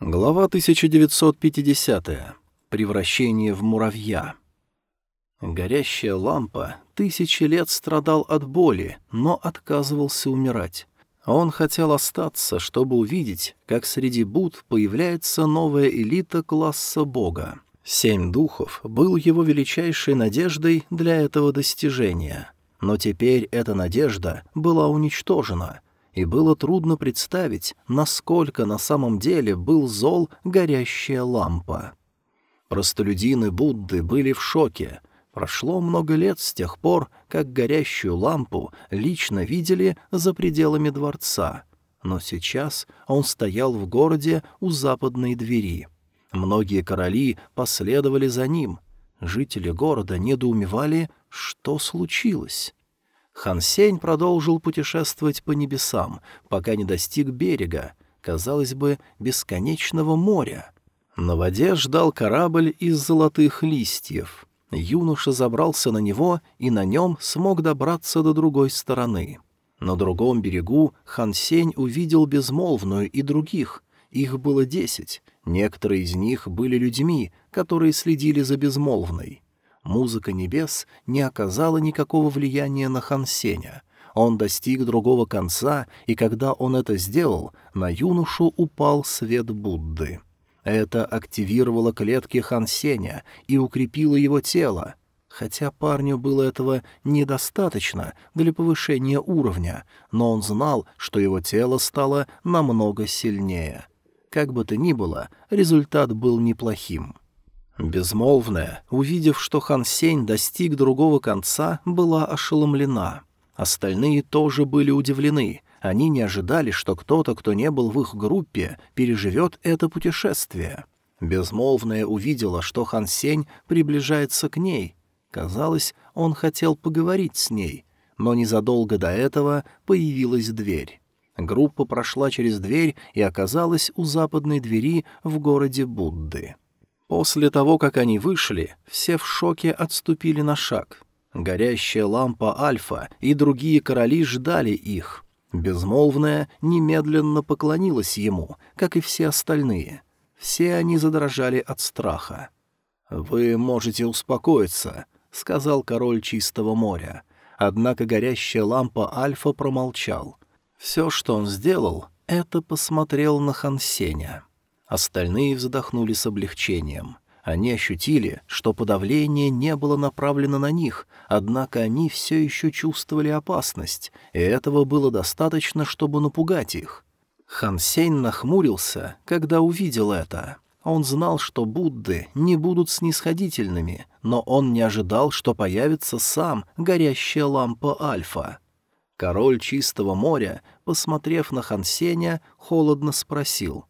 Глава 1950. Превращение в муравья. Горящая лампа тысячи лет страдал от боли, но отказывался умирать. Он хотел остаться, чтобы увидеть, как среди Буд появляется новая элита класса бога. Семь духов был его величайшей надеждой для этого достижения. Но теперь эта надежда была уничтожена — и было трудно представить, насколько на самом деле был зол горящая лампа. Простолюдины Будды были в шоке. Прошло много лет с тех пор, как горящую лампу лично видели за пределами дворца. Но сейчас он стоял в городе у западной двери. Многие короли последовали за ним. Жители города недоумевали, что случилось. Хан Сень продолжил путешествовать по небесам, пока не достиг берега, казалось бы, бесконечного моря. На воде ждал корабль из золотых листьев. Юноша забрался на него и на нем смог добраться до другой стороны. На другом берегу Хан Сень увидел безмолвную и других. Их было десять. Некоторые из них были людьми, которые следили за безмолвной. Музыка небес не оказала никакого влияния на Хансеня. Он достиг другого конца, и когда он это сделал, на юношу упал свет Будды. Это активировало клетки Хансеня и укрепило его тело. Хотя парню было этого недостаточно для повышения уровня, но он знал, что его тело стало намного сильнее. Как бы то ни было, результат был неплохим. Безмолвная, увидев, что Хан Сень достиг другого конца, была ошеломлена. Остальные тоже были удивлены. Они не ожидали, что кто-то, кто не был в их группе, переживет это путешествие. Безмолвная увидела, что Хан Сень приближается к ней. Казалось, он хотел поговорить с ней, но незадолго до этого появилась дверь. Группа прошла через дверь и оказалась у западной двери в городе Будды. После того, как они вышли, все в шоке отступили на шаг. Горящая лампа Альфа и другие короли ждали их. Безмолвная немедленно поклонилась ему, как и все остальные. Все они задрожали от страха. «Вы можете успокоиться», — сказал король Чистого моря. Однако горящая лампа Альфа промолчал. Все, что он сделал, — это посмотрел на Хансеня. Остальные вздохнули с облегчением. Они ощутили, что подавление не было направлено на них, однако они все еще чувствовали опасность, и этого было достаточно, чтобы напугать их. Хан Сень нахмурился, когда увидел это. Он знал, что Будды не будут снисходительными, но он не ожидал, что появится сам горящая лампа Альфа. Король Чистого моря, посмотрев на Хан Сеня, холодно спросил —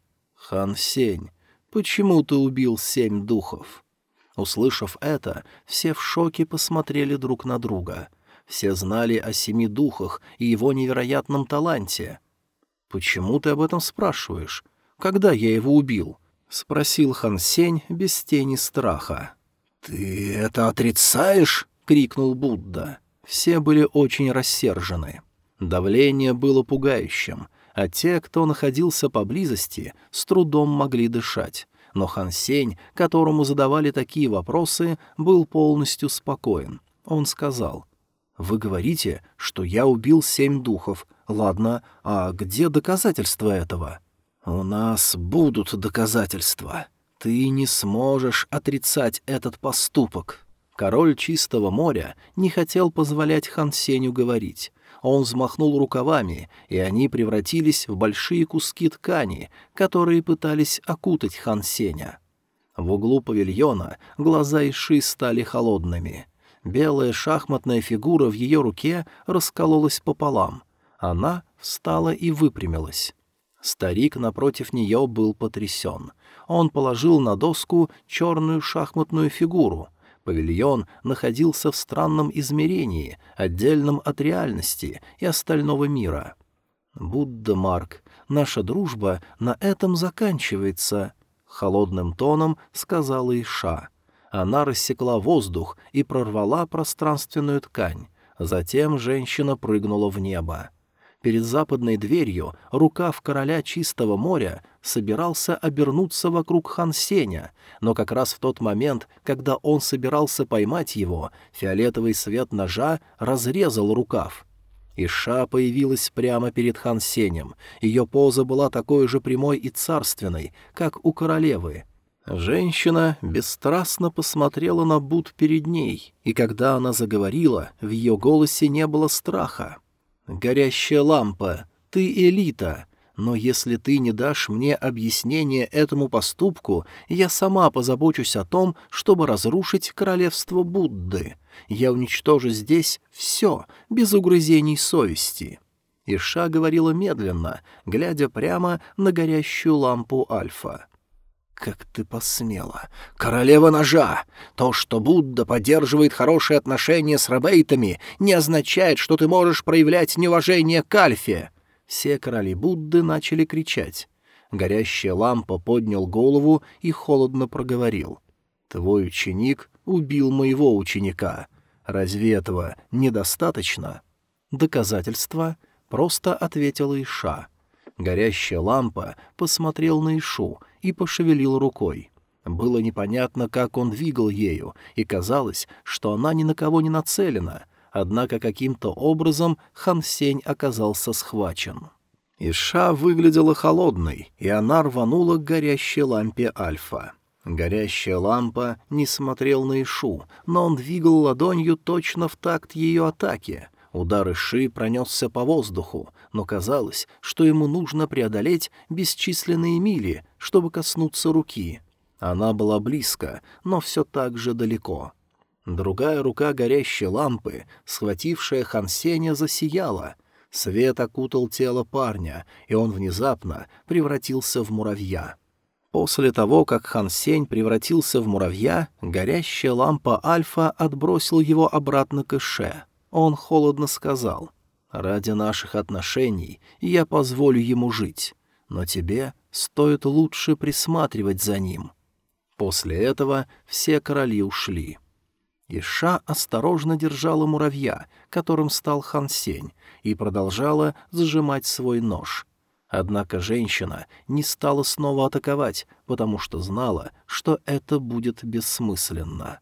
«Хан Сень, почему ты убил семь духов?» Услышав это, все в шоке посмотрели друг на друга. Все знали о семи духах и его невероятном таланте. «Почему ты об этом спрашиваешь? Когда я его убил?» — спросил Хан Сень без тени страха. «Ты это отрицаешь?» — крикнул Будда. Все были очень рассержены. Давление было пугающим — а те, кто находился поблизости, с трудом могли дышать. Но Хан Сень, которому задавали такие вопросы, был полностью спокоен. Он сказал, «Вы говорите, что я убил семь духов. Ладно, а где доказательства этого?» «У нас будут доказательства. Ты не сможешь отрицать этот поступок». Король Чистого моря не хотел позволять Хан Сенью говорить. Он взмахнул рукавами, и они превратились в большие куски ткани, которые пытались окутать Хан Сеня. В углу павильона глаза Иши стали холодными. Белая шахматная фигура в ее руке раскололась пополам. Она встала и выпрямилась. Старик напротив нее был потрясен. Он положил на доску черную шахматную фигуру — Павильон находился в странном измерении, отдельном от реальности и остального мира. «Будда, Марк, наша дружба на этом заканчивается», — холодным тоном сказала Иша. Она рассекла воздух и прорвала пространственную ткань. Затем женщина прыгнула в небо. Перед западной дверью рукав короля Чистого моря собирался обернуться вокруг Хан Сеня, но как раз в тот момент, когда он собирался поймать его, фиолетовый свет ножа разрезал рукав. Иша появилась прямо перед Хан Сенем. Ее поза была такой же прямой и царственной, как у королевы. Женщина бесстрастно посмотрела на Буд перед ней, и когда она заговорила, в ее голосе не было страха. «Горящая лампа, ты элита, но если ты не дашь мне объяснение этому поступку, я сама позабочусь о том, чтобы разрушить королевство Будды. Я уничтожу здесь все, без угрызений совести». Иша говорила медленно, глядя прямо на горящую лампу Альфа. «Как ты посмела! Королева ножа! То, что Будда поддерживает хорошие отношения с рабейтами, не означает, что ты можешь проявлять неуважение к Альфе!» Все короли Будды начали кричать. Горящая лампа поднял голову и холодно проговорил. «Твой ученик убил моего ученика. Разве этого недостаточно?» «Доказательства?» — просто ответила Иша. Горящая лампа посмотрел на Ишу и пошевелил рукой. Было непонятно, как он двигал ею, и казалось, что она ни на кого не нацелена, однако каким-то образом Хан Сень оказался схвачен. Иша выглядела холодной, и она рванула к горящей лампе Альфа. Горящая лампа не смотрел на Ишу, но он двигал ладонью точно в такт ее атаки — Удар Иши пронесся по воздуху, но казалось, что ему нужно преодолеть бесчисленные мили, чтобы коснуться руки. Она была близко, но все так же далеко. Другая рука горящей лампы, схватившая Хансеня, засияла. Свет окутал тело парня, и он внезапно превратился в муравья. После того, как Хан Сень превратился в муравья, горящая лампа Альфа отбросил его обратно к Ише. Он холодно сказал, «Ради наших отношений я позволю ему жить, но тебе стоит лучше присматривать за ним». После этого все короли ушли. Иша осторожно держала муравья, которым стал Хан Сень, и продолжала сжимать свой нож. Однако женщина не стала снова атаковать, потому что знала, что это будет бессмысленно.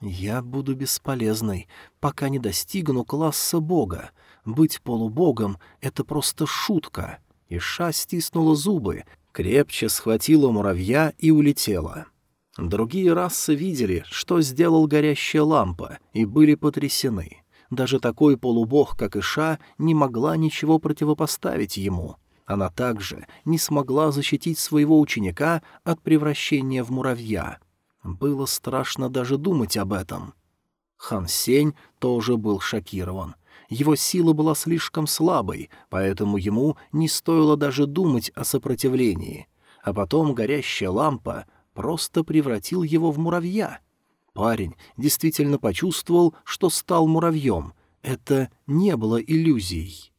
«Я буду бесполезной, пока не достигну класса бога. Быть полубогом — это просто шутка». Иша стиснула зубы, крепче схватила муравья и улетела. Другие расы видели, что сделал горящая лампа, и были потрясены. Даже такой полубог, как Иша, не могла ничего противопоставить ему. Она также не смогла защитить своего ученика от превращения в муравья — было страшно даже думать об этом. Хан Сень тоже был шокирован. Его сила была слишком слабой, поэтому ему не стоило даже думать о сопротивлении. А потом горящая лампа просто превратил его в муравья. Парень действительно почувствовал, что стал муравьем. Это не было иллюзией.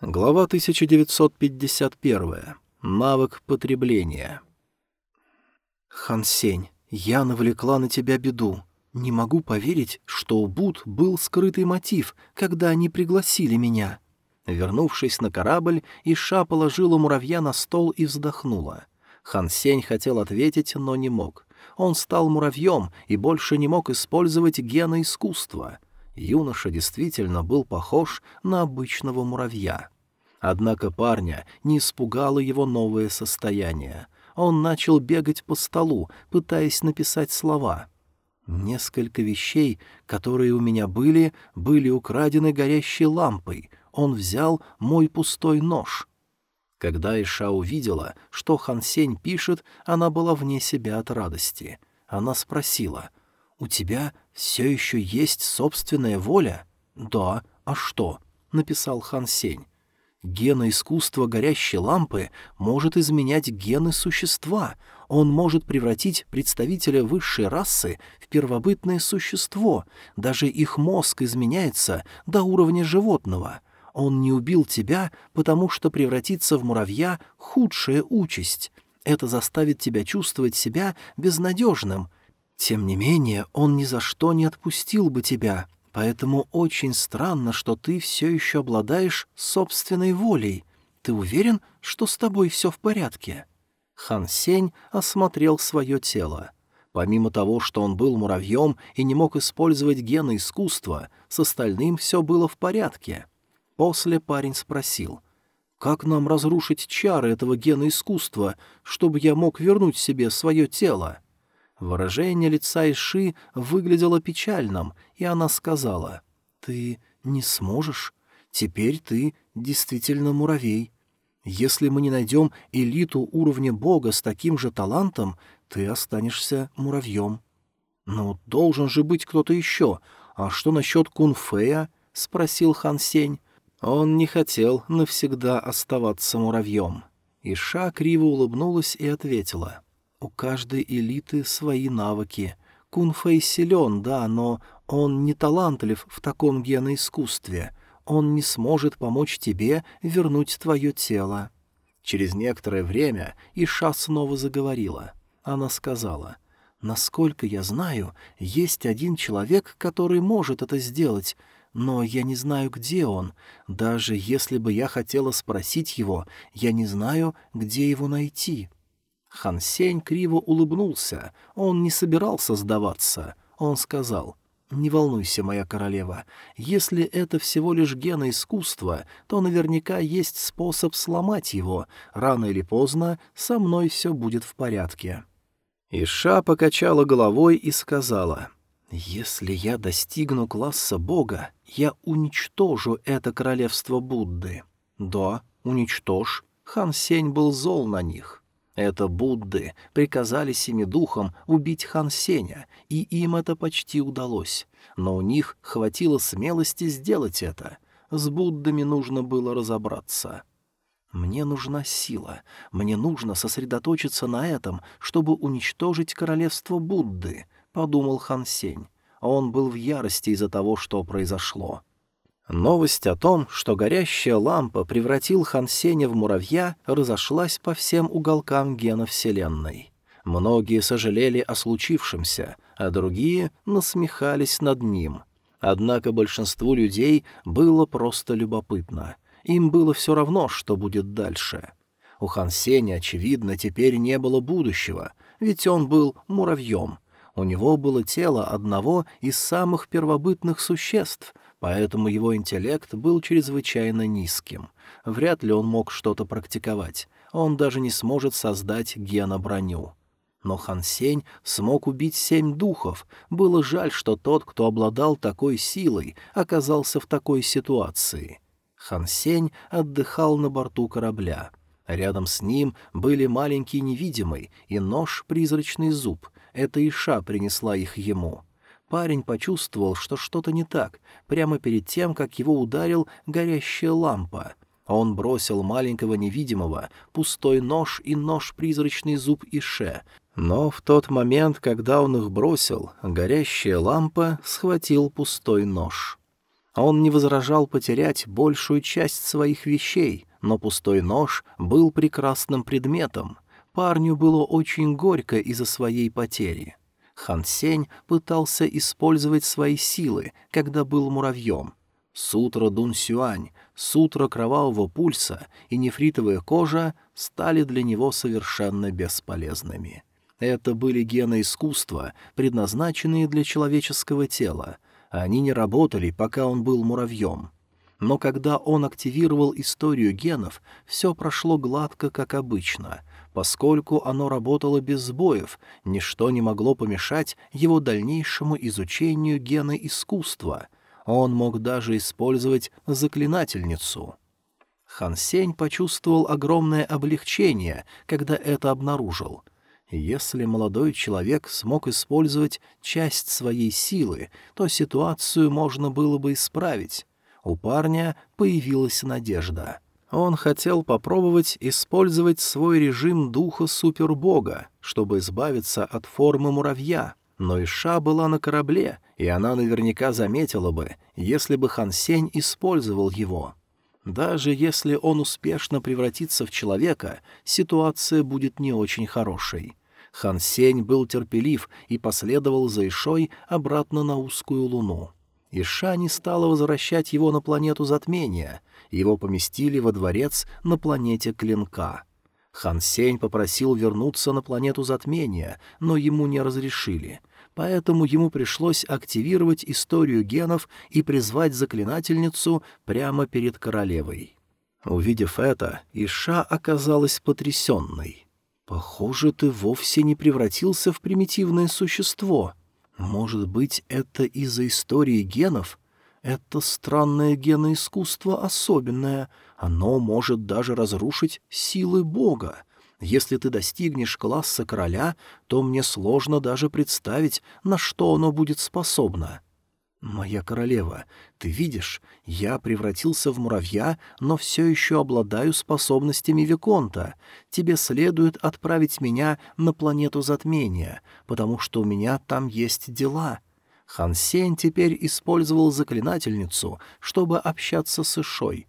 Глава 1951. Навык потребления. «Хан Сень, я навлекла на тебя беду. Не могу поверить, что у Буд был скрытый мотив, когда они пригласили меня». Вернувшись на корабль, Иша положила муравья на стол и вздохнула. Хан Сень хотел ответить, но не мог. Он стал муравьем и больше не мог использовать гены искусства. Юноша действительно был похож на обычного муравья. Однако парня не испугало его новое состояние — он начал бегать по столу, пытаясь написать слова. Несколько вещей, которые у меня были, были украдены горящей лампой. Он взял мой пустой нож. Когда Иша увидела, что Хансень пишет, она была вне себя от радости. Она спросила, «У тебя все еще есть собственная воля?» «Да, а что?» — написал Хансень. Гена искусства горящей лампы может изменять гены существа. Он может превратить представителя высшей расы в первобытное существо. Даже их мозг изменяется до уровня животного. Он не убил тебя, потому что превратиться в муравья — худшая участь. Это заставит тебя чувствовать себя безнадежным. Тем не менее, он ни за что не отпустил бы тебя. Поэтому очень странно, что ты все еще обладаешь собственной волей. Ты уверен, что с тобой все в порядке?» Хан Сень осмотрел свое тело. Помимо того, что он был муравьем и не мог использовать гены искусства, с остальным все было в порядке. После парень спросил, «Как нам разрушить чары этого гена искусства, чтобы я мог вернуть себе свое тело?» Выражение лица Иши выглядело печальным, и она сказала, «Ты не сможешь? Теперь ты действительно муравей. Если мы не найдем элиту уровня бога с таким же талантом, ты останешься муравьем». «Ну, должен же быть кто-то еще. А что насчет Кунфея?» — спросил Хан Сень. Он не хотел навсегда оставаться муравьем. Иша криво улыбнулась и ответила. «У каждой элиты свои навыки. Кунфэй силен, да, но он не талантлив в таком геноискусстве. Он не сможет помочь тебе вернуть твое тело». Через некоторое время Иша снова заговорила. Она сказала, «Насколько я знаю, есть один человек, который может это сделать, но я не знаю, где он. Даже если бы я хотела спросить его, я не знаю, где его найти». Хан Сень криво улыбнулся. Он не собирался сдаваться. Он сказал, «Не волнуйся, моя королева. Если это всего лишь гена искусства, то наверняка есть способ сломать его. Рано или поздно со мной все будет в порядке». Иша покачала головой и сказала, «Если я достигну класса Бога, я уничтожу это королевство Будды». «Да, уничтожь». Хан Сень был зол на них. Это Будды приказали семи духам убить Хан Сеня, и им это почти удалось. Но у них хватило смелости сделать это. С Буддами нужно было разобраться. Мне нужна сила. Мне нужно сосредоточиться на этом, чтобы уничтожить королевство Будды, подумал Хан Сень. Он был в ярости из-за того, что произошло. Новость о том, что горящая лампа превратил Хан Сеня в муравья, разошлась по всем уголкам гена Вселенной. Многие сожалели о случившемся, а другие насмехались над ним. Однако большинству людей было просто любопытно — им было все равно, что будет дальше. У Хан Сеня, очевидно, теперь не было будущего, ведь он был муравьем. У него было тело одного из самых первобытных существ, поэтому его интеллект был чрезвычайно низким. Вряд ли он мог что-то практиковать. Он даже не сможет создать геноброню. Но Хан Сень смог убить семь духов. Было жаль, что тот, кто обладал такой силой, оказался в такой ситуации. Хан Сень отдыхал на борту корабля. Рядом с ним были маленький невидимый и нож-призрачный зуб. Это Иша принесла их ему. Парень почувствовал, что что-то не так, прямо перед тем, как его ударил горящая лампа. Он бросил маленького невидимого, пустой нож и нож-призрачный зуб Ише, но в тот момент, когда он их бросил, горящая лампа схватил пустой нож. Он не возражал потерять большую часть своих вещей, но пустой нож был прекрасным предметом. Парню было очень горько из-за своей потери. Хан Сень пытался использовать свои силы, когда был муравьем. Сутра Дун Сюань, сутра Кровавого Пульса и нефритовая кожа стали для него совершенно бесполезными. Это были гены искусства, предназначенные для человеческого тела — они не работали, пока он был муравьем. Но когда он активировал историю генов, все прошло гладко, как обычно. Поскольку оно работало без сбоев, ничто не могло помешать его дальнейшему изучению гена искусства. Он мог даже использовать заклинательницу. Хан Сень почувствовал огромное облегчение, когда это обнаружил — если молодой человек смог использовать часть своей силы, то ситуацию можно было бы исправить. У парня появилась надежда. Он хотел попробовать использовать свой режим духа супербога, чтобы избавиться от формы муравья, но Иша была на корабле, и она наверняка заметила бы, если бы Хан Сень использовал его. Даже если он успешно превратится в человека, ситуация будет не очень хорошей. Хан Сень был терпелив и последовал за Ишой обратно на узкую луну. Иша не стала возвращать его на планету затмения. Его поместили во дворец на планете Клинка. Хан Сень попросил вернуться на планету затмения, но ему не разрешили. Поэтому ему пришлось активировать историю генов и призвать заклинательницу прямо перед королевой. Увидев это, Иша оказалась потрясенной. «Похоже, ты вовсе не превратился в примитивное существо. Может быть, это из-за истории генов? Это странное геноискусство особенное. Оно может даже разрушить силы Бога. Если ты достигнешь класса короля, то мне сложно даже представить, на что оно будет способно». «Моя королева, ты видишь, я превратился в муравья, но все еще обладаю способностями Виконта. Тебе следует отправить меня на планету затмения, потому что у меня там есть дела». Хан Сень теперь использовал заклинательницу, чтобы общаться с Ишой.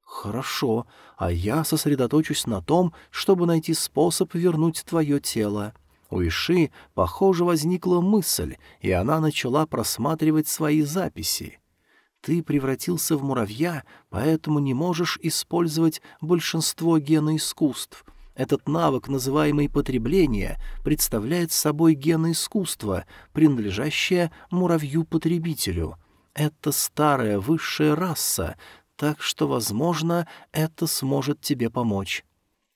«Хорошо, а я сосредоточусь на том, чтобы найти способ вернуть твое тело». У Иши, похоже, возникла мысль, и она начала просматривать свои записи. «Ты превратился в муравья, поэтому не можешь использовать большинство геноискусств. Этот навык, называемый потребление, представляет собой геноискусство, принадлежащее муравью-потребителю. Это старая высшая раса, так что, возможно, это сможет тебе помочь».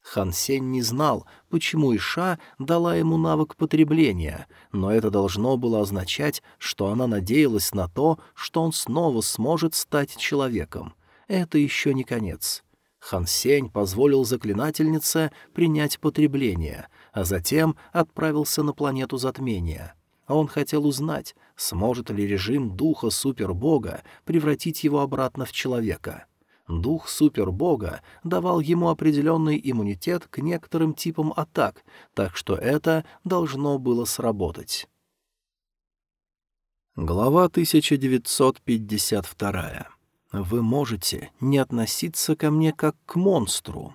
Хан Сень не знал, почему Иша дала ему навык потребления, но это должно было означать, что она надеялась на то, что он снова сможет стать человеком. Это еще не конец. Хан Сень позволил заклинательнице принять потребление, а затем отправился на планету затмения. Он хотел узнать, сможет ли режим духа супербога превратить его обратно в человека — Дух супербога давал ему определенный иммунитет к некоторым типам атак, так что это должно было сработать. Глава 1952. Вы можете не относиться ко мне как к монстру.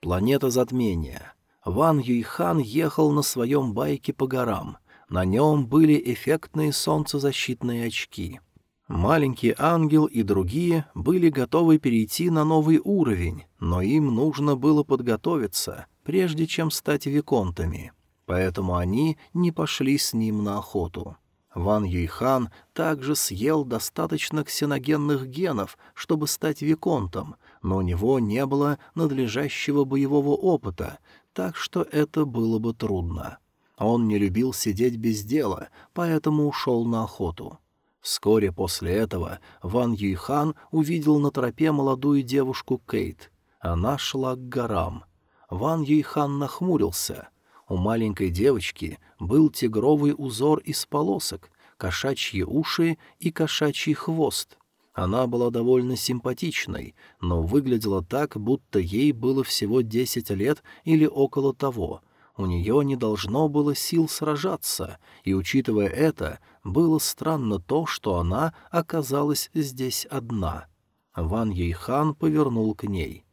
Планета затмения. Ван Юйхан ехал на своем байке по горам. На нем были эффектные солнцезащитные очки — Маленький ангел и другие были готовы перейти на новый уровень, но им нужно было подготовиться, прежде чем стать виконтами. Поэтому они не пошли с ним на охоту. Ван Юйхан также съел достаточно ксеногенных генов, чтобы стать виконтом, но у него не было надлежащего боевого опыта, так что это было бы трудно. Он не любил сидеть без дела, поэтому ушел на охоту. Вскоре после этого Ван Юйхан увидел на тропе молодую девушку Кейт. Она шла к горам. Ван Юйхан нахмурился. У маленькой девочки был тигровый узор из полосок, кошачьи уши и кошачий хвост. Она была довольно симпатичной, но выглядела так, будто ей было всего десять лет или около того, у нее не должно было сил сражаться, и, учитывая это, было странно то, что она оказалась здесь одна. Ван Ейхан повернул к ней.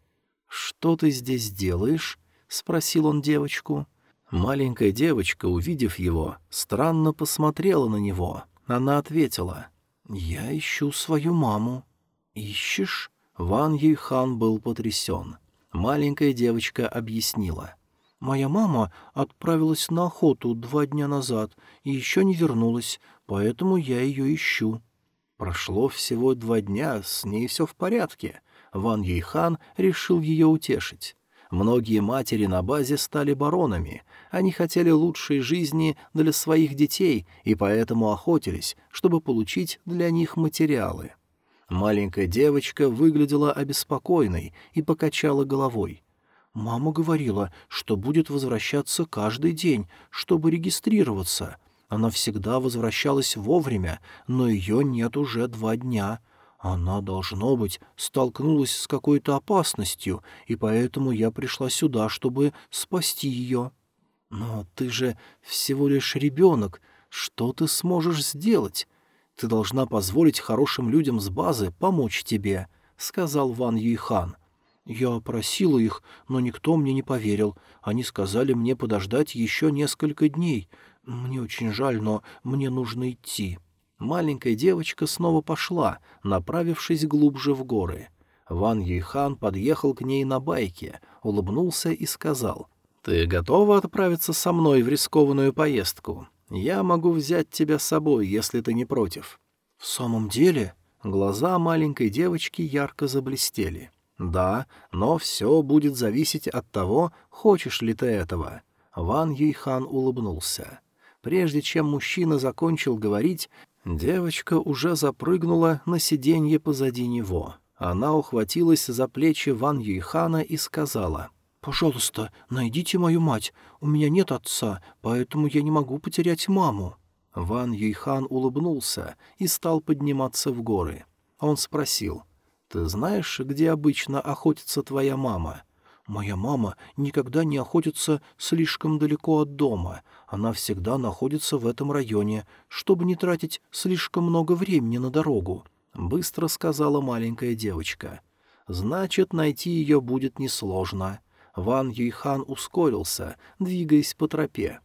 «Что ты здесь делаешь?» — спросил он девочку. Маленькая девочка, увидев его, странно посмотрела на него. Она ответила. «Я ищу свою маму». «Ищешь?» Ван Юйхан был потрясен. Маленькая девочка объяснила. Моя мама отправилась на охоту два дня назад и еще не вернулась, поэтому я ее ищу». Прошло всего два дня, с ней все в порядке. Ван Юйхан решил ее утешить. Многие матери на базе стали баронами. Они хотели лучшей жизни для своих детей и поэтому охотились, чтобы получить для них материалы. Маленькая девочка выглядела обеспокоенной и покачала головой. Мама говорила, что будет возвращаться каждый день, чтобы регистрироваться. Она всегда возвращалась вовремя, но ее нет уже два дня. Она, должно быть, столкнулась с какой-то опасностью, и поэтому я пришла сюда, чтобы спасти ее. Но ты же всего лишь ребенок. Что ты сможешь сделать? Ты должна позволить хорошим людям с базы помочь тебе, — сказал Ван Юйхан. Я просила их, но никто мне не поверил. Они сказали мне подождать еще несколько дней. Мне очень жаль, но мне нужно идти. Маленькая девочка снова пошла, направившись глубже в горы. Ван Юйхан подъехал к ней на байке, улыбнулся и сказал, «Ты готова отправиться со мной в рискованную поездку? Я могу взять тебя с собой, если ты не против». «В самом деле?» Глаза маленькой девочки ярко заблестели. «Да, но все будет зависеть от того, хочешь ли ты этого». Ван Юйхан улыбнулся. Прежде чем мужчина закончил говорить, девочка уже запрыгнула на сиденье позади него. Она ухватилась за плечи Ван Юйхана и сказала, «Пожалуйста, найдите мою мать. У меня нет отца, поэтому я не могу потерять маму». Ван Юйхан улыбнулся и стал подниматься в горы. Он спросил, «Ты знаешь, где обычно охотится твоя мама?» «Моя мама никогда не охотится слишком далеко от дома. Она всегда находится в этом районе, чтобы не тратить слишком много времени на дорогу», — быстро сказала маленькая девочка. «Значит, найти ее будет несложно». Ван Юйхан ускорился, двигаясь по тропе.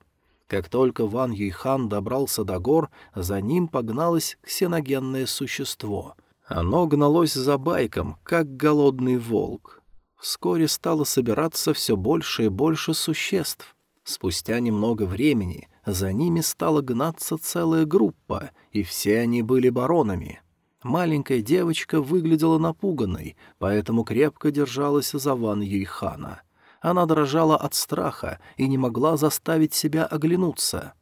Как только Ван Юйхан добрался до гор, за ним погналось ксеногенное существо. Оно гналось за байком, как голодный волк. Вскоре стало собираться все больше и больше существ. Спустя немного времени за ними стала гнаться целая группа, и все они были баронами. Маленькая девочка выглядела напуганной, поэтому крепко держалась за Ван Юйхана — она дрожала от страха и не могла заставить себя оглянуться.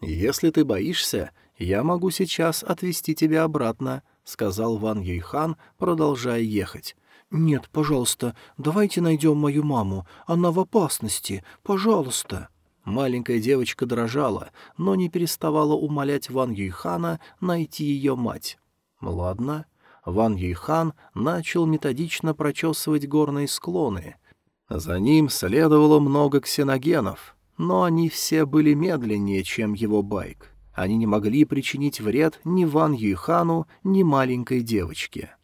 «Если ты боишься, я могу сейчас отвезти тебя обратно», — сказал Ван Юйхан, продолжая ехать. «Нет, пожалуйста, давайте найдем мою маму. Она в опасности. Пожалуйста». Маленькая девочка дрожала, но не переставала умолять Ван Юйхана найти ее мать. «Ладно». Ван Юйхан начал методично прочесывать горные склоны — за ним следовало много ксеногенов, но они все были медленнее, чем его байк. Они не могли причинить вред ни Ван Юйхану, ни маленькой девочке.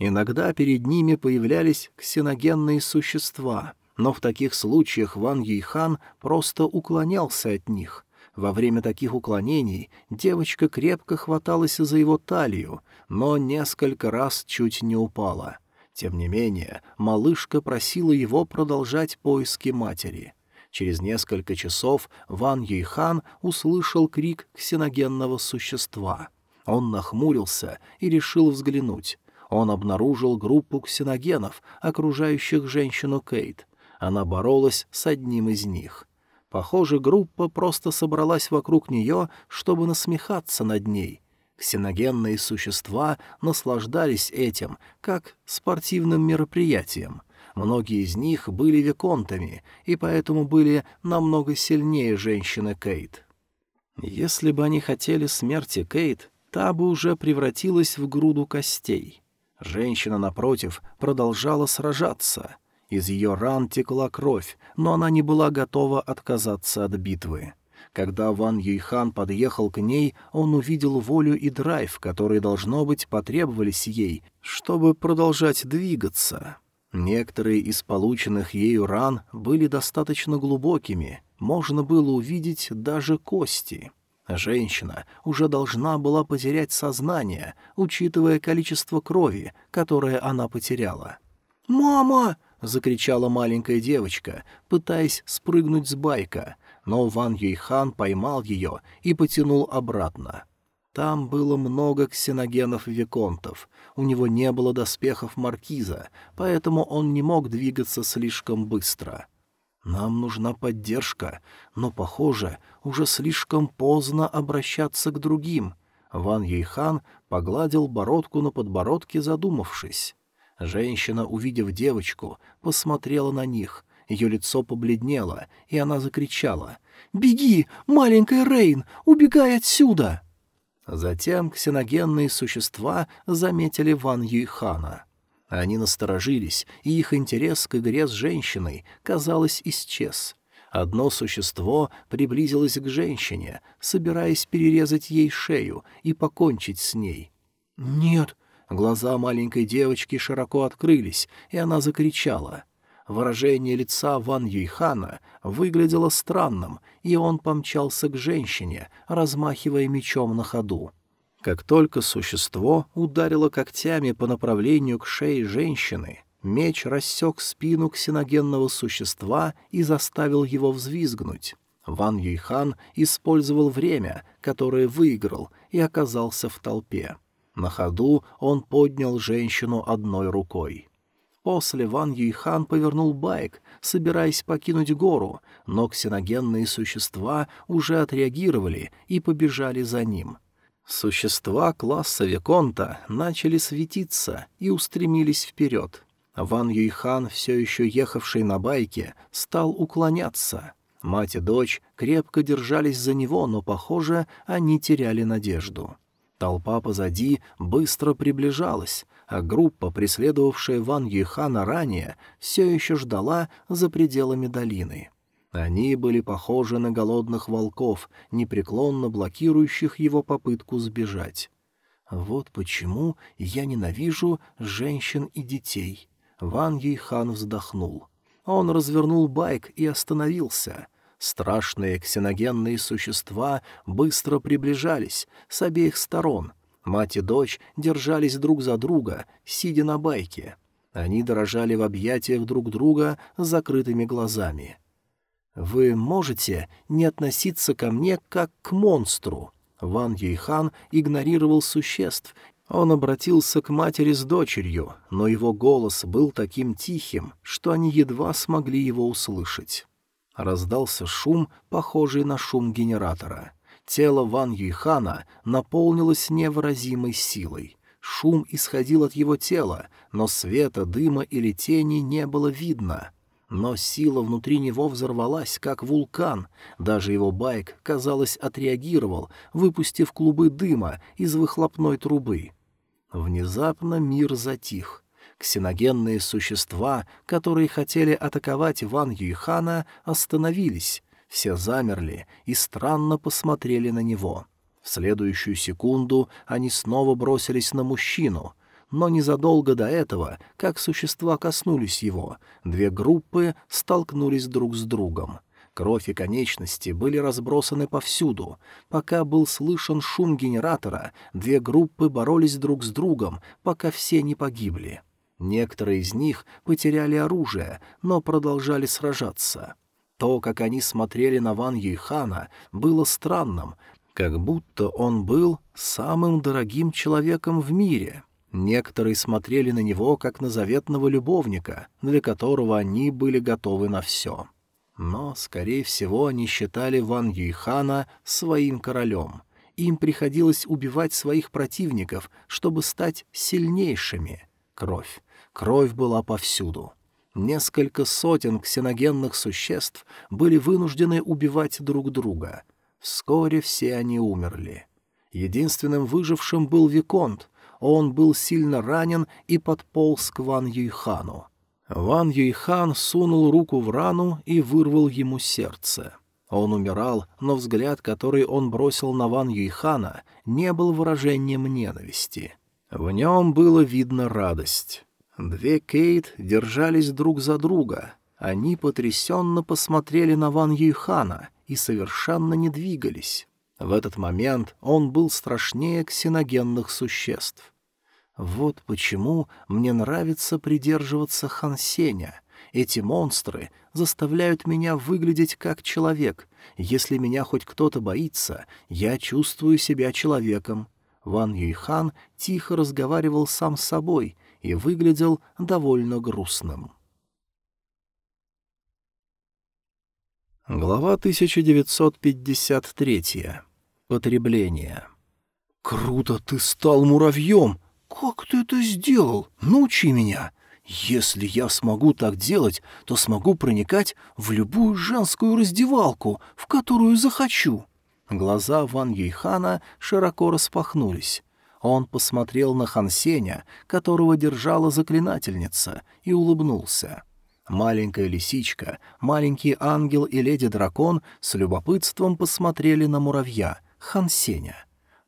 Иногда перед ними появлялись ксеногенные существа, но в таких случаях Ван Юйхан просто уклонялся от них. Во время таких уклонений девочка крепко хваталась за его талию, но несколько раз чуть не упала — тем не менее, малышка просила его продолжать поиски матери. Через несколько часов Ван Юйхан услышал крик ксеногенного существа. Он нахмурился и решил взглянуть. Он обнаружил группу ксеногенов, окружающих женщину Кейт. Она боролась с одним из них. Похоже, группа просто собралась вокруг нее, чтобы насмехаться над ней — Ксеногенные существа наслаждались этим, как спортивным мероприятием. Многие из них были виконтами, и поэтому были намного сильнее женщины Кейт. Если бы они хотели смерти Кейт, та бы уже превратилась в груду костей. Женщина, напротив, продолжала сражаться. Из ее ран текла кровь, но она не была готова отказаться от битвы. Когда Ван Юйхан подъехал к ней, он увидел волю и драйв, которые, должно быть, потребовались ей, чтобы продолжать двигаться. Некоторые из полученных ею ран были достаточно глубокими, можно было увидеть даже кости. Женщина уже должна была потерять сознание, учитывая количество крови, которое она потеряла. «Мама!» — закричала маленькая девочка, пытаясь спрыгнуть с байка но Ван Юйхан поймал ее и потянул обратно. Там было много ксеногенов-виконтов, у него не было доспехов маркиза, поэтому он не мог двигаться слишком быстро. Нам нужна поддержка, но, похоже, уже слишком поздно обращаться к другим. Ван Юйхан погладил бородку на подбородке, задумавшись. Женщина, увидев девочку, посмотрела на них, ее лицо побледнело, и она закричала. «Беги, маленькая Рейн! Убегай отсюда!» Затем ксеногенные существа заметили Ван Юйхана. Они насторожились, и их интерес к игре с женщиной, казалось, исчез. Одно существо приблизилось к женщине, собираясь перерезать ей шею и покончить с ней. «Нет!» Глаза маленькой девочки широко открылись, и она закричала. Выражение лица Ван Юйхана выглядело странным, и он помчался к женщине, размахивая мечом на ходу. Как только существо ударило когтями по направлению к шее женщины, меч рассек спину ксеногенного существа и заставил его взвизгнуть. Ван Юйхан использовал время, которое выиграл, и оказался в толпе. На ходу он поднял женщину одной рукой. После Ван Юйхан повернул байк, собираясь покинуть гору, но ксеногенные существа уже отреагировали и побежали за ним — Существа класса Виконта начали светиться и устремились вперед. Ван Юйхан, все еще ехавший на байке, стал уклоняться. Мать и дочь крепко держались за него, но, похоже, они теряли надежду. Толпа позади быстро приближалась, а группа, преследовавшая Ван Юйхана ранее, все еще ждала за пределами долины. Они были похожи на голодных волков, непреклонно блокирующих его попытку сбежать. Вот почему я ненавижу женщин и детей. Ван Юйхан вздохнул. Он развернул байк и остановился. Страшные ксеногенные существа быстро приближались с обеих сторон. Мать и дочь держались друг за друга, сидя на байке. Они дорожали в объятиях друг друга с закрытыми глазами. «Вы можете не относиться ко мне как к монстру?» Ван Юйхан игнорировал существ. Он обратился к матери с дочерью, но его голос был таким тихим, что они едва смогли его услышать. Раздался шум, похожий на шум генератора. Тело Ван Юйхана наполнилось невыразимой силой. Шум исходил от его тела, но света, дыма или тени не было видно — но сила внутри него взорвалась, как вулкан. Даже его байк, казалось, отреагировал, выпустив клубы дыма из выхлопной трубы. Внезапно мир затих. Ксеногенные существа, которые хотели атаковать Ван Юйхана, остановились. Все замерли и странно посмотрели на него. В следующую секунду они снова бросились на мужчину — но незадолго до этого, как существа коснулись его, две группы столкнулись друг с другом. Кровь и конечности были разбросаны повсюду. Пока был слышен шум генератора, две группы боролись друг с другом, пока все не погибли. Некоторые из них потеряли оружие, но продолжали сражаться. То, как они смотрели на Ван Юйхана, было странным, как будто он был самым дорогим человеком в мире — Некоторые смотрели на него как на заветного любовника, для которого они были готовы на все. Но, скорее всего, они считали Ван Юйхана своим королем. Им приходилось убивать своих противников, чтобы стать сильнейшими. Кровь. Кровь была повсюду. Несколько сотен ксеногенных существ были вынуждены убивать друг друга. Вскоре все они умерли. Единственным выжившим был Виконт, он был сильно ранен и подполз к Ван Юйхану. Ван Юйхан сунул руку в рану и вырвал ему сердце. Он умирал, но взгляд, который он бросил на Ван Юйхана, не был выражением ненависти. В нем было видно радость. Две Кейт держались друг за друга. Они потрясенно посмотрели на Ван Юйхана и совершенно не двигались. В этот момент он был страшнее ксеногенных существ. Вот почему мне нравится придерживаться Хансеня. Эти монстры заставляют меня выглядеть как человек. Если меня хоть кто-то боится, я чувствую себя человеком. Ван Юйхан тихо разговаривал сам с собой и выглядел довольно грустным. Глава 1953. Потребление. «Круто ты стал муравьем! Как ты это сделал? Научи меня! Если я смогу так делать, то смогу проникать в любую женскую раздевалку, в которую захочу». Глаза Ван Юйхана широко распахнулись. Он посмотрел на Хансеня, которого держала заклинательница, и улыбнулся. Маленькая лисичка, маленький ангел и леди-дракон с любопытством посмотрели на муравья — Хан Сеня.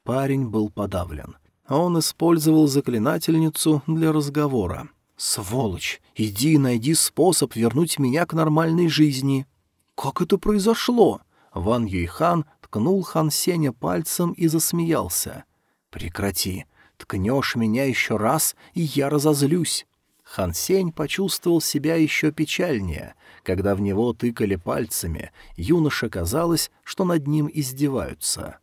Парень был подавлен. Он использовал заклинательницу для разговора. «Сволочь! Иди и найди способ вернуть меня к нормальной жизни!» «Как это произошло?» Ван Юйхан ткнул Хан Сеня пальцем и засмеялся. «Прекрати. Ткнешь меня еще раз, и я разозлюсь». Хан Сень почувствовал себя еще печальнее. Когда в него тыкали пальцами, юноше казалось, что над ним издеваются.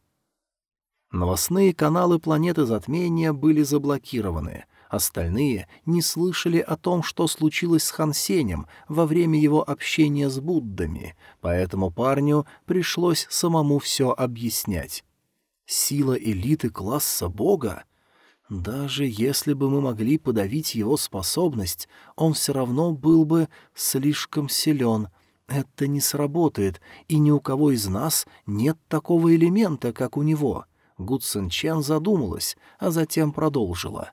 Новостные каналы планеты затмения были заблокированы. Остальные не слышали о том, что случилось с Хан Сенем во время его общения с Буддами, поэтому парню пришлось самому все объяснять. Сила элиты класса бога? Даже если бы мы могли подавить его способность, он все равно был бы слишком силен. Это не сработает, и ни у кого из нас нет такого элемента, как у него. Гу Цин Чен задумалась, а затем продолжила.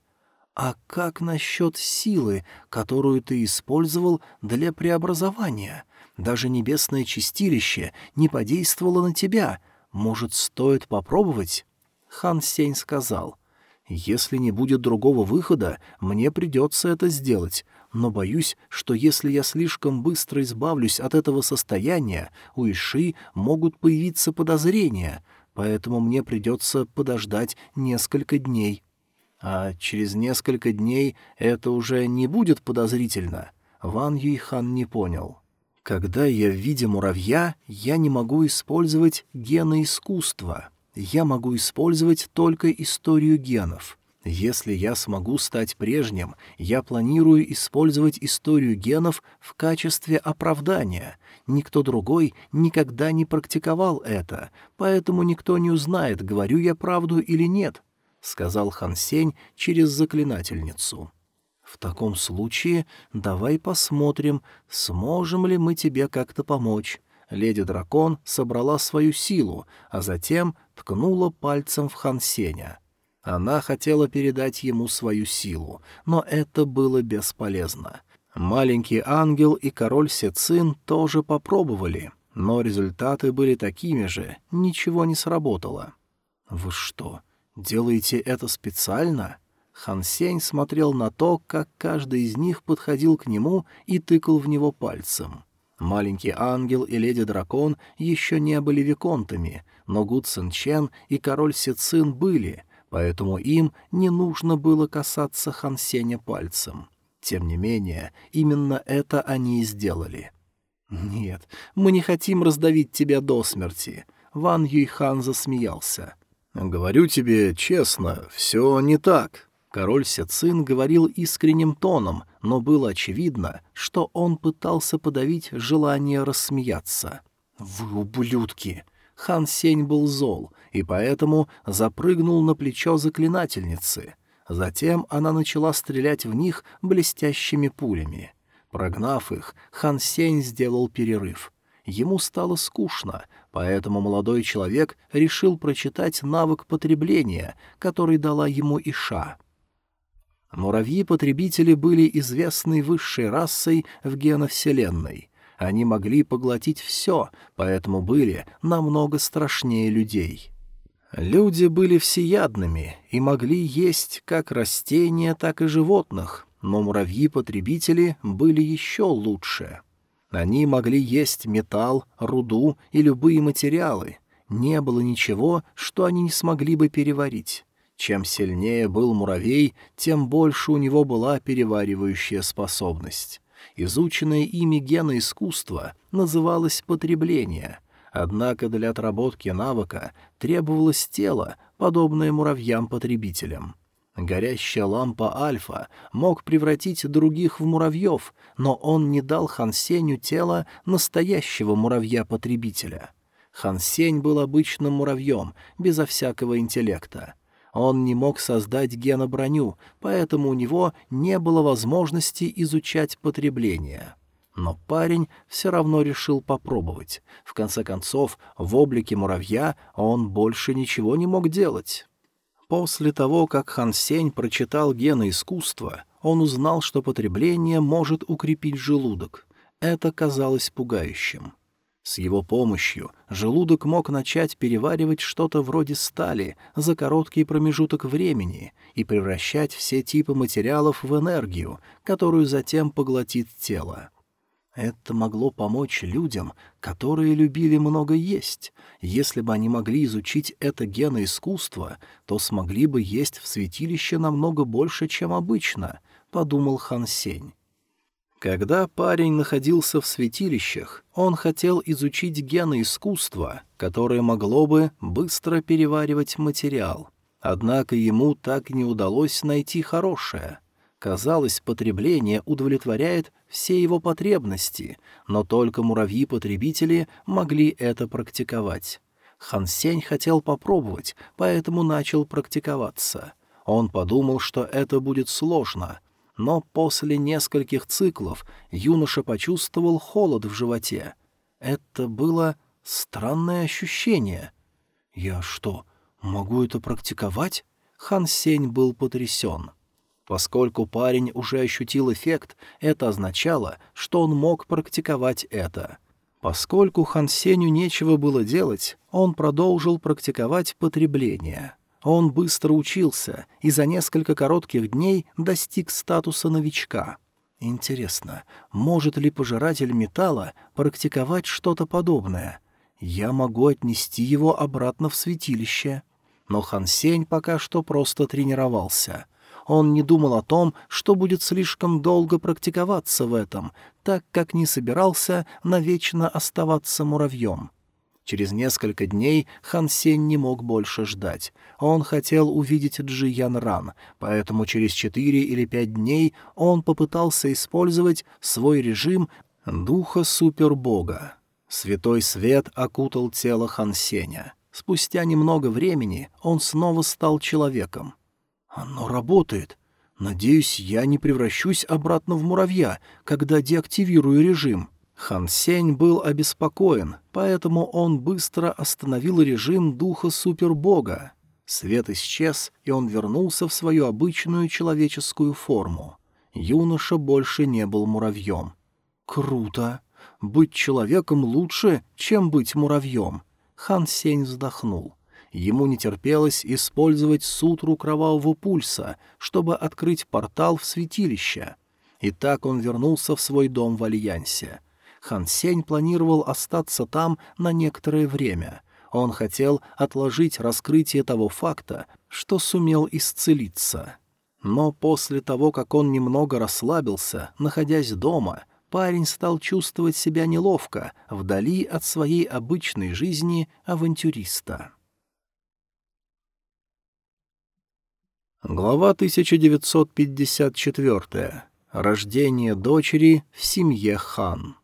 «А как насчет силы, которую ты использовал для преобразования? Даже небесное чистилище не подействовало на тебя. Может, стоит попробовать?» Хан Сень сказал — если не будет другого выхода, мне придется это сделать, но боюсь, что если я слишком быстро избавлюсь от этого состояния, у Иши могут появиться подозрения, поэтому мне придется подождать несколько дней. А через несколько дней это уже не будет подозрительно. Ван Юйхан не понял. Когда я в виде муравья, я не могу использовать гены искусства я могу использовать только историю генов. Если я смогу стать прежним, я планирую использовать историю генов в качестве оправдания. Никто другой никогда не практиковал это, поэтому никто не узнает, говорю я правду или нет, — сказал Хан Сень через заклинательницу. В таком случае давай посмотрим, сможем ли мы тебе как-то помочь леди-дракон собрала свою силу, а затем ткнула пальцем в Хансеня. Она хотела передать ему свою силу, но это было бесполезно. Маленький ангел и король Сецин тоже попробовали, но результаты были такими же, ничего не сработало. «Вы что, делаете это специально?» Хан смотрел на то, как каждый из них подходил к нему и тыкал в него пальцем. Маленький ангел и леди-дракон еще не были виконтами, но Гу Цин Чен и король Сицин были, поэтому им не нужно было касаться Хан Сеня пальцем. Тем не менее, именно это они и сделали. «Нет, мы не хотим раздавить тебя до смерти», — Ван Юйхан засмеялся. «Говорю тебе честно, все не так. Король Сецин говорил искренним тоном, но было очевидно, что он пытался подавить желание рассмеяться. «Вы ублюдки!» Хан Сень был зол, и поэтому запрыгнул на плечо заклинательницы. Затем она начала стрелять в них блестящими пулями. Прогнав их, Хан Сень сделал перерыв. Ему стало скучно, поэтому молодой человек решил прочитать навык потребления, который дала ему Иша. Муравьи-потребители были известной высшей расой в геновселенной. Они могли поглотить все, поэтому были намного страшнее людей. Люди были всеядными и могли есть как растения, так и животных, но муравьи-потребители были еще лучше. Они могли есть металл, руду и любые материалы. Не было ничего, что они не смогли бы переварить. Чем сильнее был муравей, тем больше у него была переваривающая способность. Изученное ими геноискусство называлось потребление, однако для отработки навыка требовалось тело, подобное муравьям-потребителям. Горящая лампа Альфа мог превратить других в муравьев, но он не дал Хансеню тело настоящего муравья-потребителя. Хансень был обычным муравьем, безо всякого интеллекта. Он не мог создать геноброню, поэтому у него не было возможности изучать потребление. Но парень все равно решил попробовать. В конце концов, в облике муравья он больше ничего не мог делать. После того, как Хан Сень прочитал гены искусства, он узнал, что потребление может укрепить желудок. Это казалось пугающим. С его помощью желудок мог начать переваривать что-то вроде стали за короткий промежуток времени и превращать все типы материалов в энергию, которую затем поглотит тело. Это могло помочь людям, которые любили много есть. Если бы они могли изучить это геноискусство, то смогли бы есть в святилище намного больше, чем обычно, — подумал Хан Сень. Когда парень находился в святилищах, он хотел изучить геноискусство, которое могло бы быстро переваривать материал. Однако ему так не удалось найти хорошее — Казалось, потребление удовлетворяет все его потребности, но только муравьи-потребители могли это практиковать. Хан Сень хотел попробовать, поэтому начал практиковаться. Он подумал, что это будет сложно, но после нескольких циклов юноша почувствовал холод в животе. Это было странное ощущение. «Я что, могу это практиковать?» Хан Сень был потрясен. Поскольку парень уже ощутил эффект, это означало, что он мог практиковать это. Поскольку Хан Сеню нечего было делать, он продолжил практиковать потребление. Он быстро учился и за несколько коротких дней достиг статуса новичка. Интересно, может ли пожиратель металла практиковать что-то подобное? Я могу отнести его обратно в святилище. Но Хан Сень пока что просто тренировался — он не думал о том, что будет слишком долго практиковаться в этом, так как не собирался навечно оставаться муравьем. Через несколько дней Хан Сень не мог больше ждать. Он хотел увидеть Джи Ян Ран, поэтому через четыре или пять дней он попытался использовать свой режим духа супербога. Святой свет окутал тело Хан Сеня. Спустя немного времени он снова стал человеком. «Оно работает. Надеюсь, я не превращусь обратно в муравья, когда деактивирую режим». Хан Сень был обеспокоен, поэтому он быстро остановил режим духа супербога. Свет исчез, и он вернулся в свою обычную человеческую форму. Юноша больше не был муравьем. «Круто! Быть человеком лучше, чем быть муравьем!» Хан Сень вздохнул. Ему не терпелось использовать сутру кровавого пульса, чтобы открыть портал в святилище. И так он вернулся в свой дом в Альянсе. Хан Сень планировал остаться там на некоторое время. Он хотел отложить раскрытие того факта, что сумел исцелиться. Но после того, как он немного расслабился, находясь дома, парень стал чувствовать себя неловко вдали от своей обычной жизни авантюриста. Глава 1954. Рождение дочери в семье хан.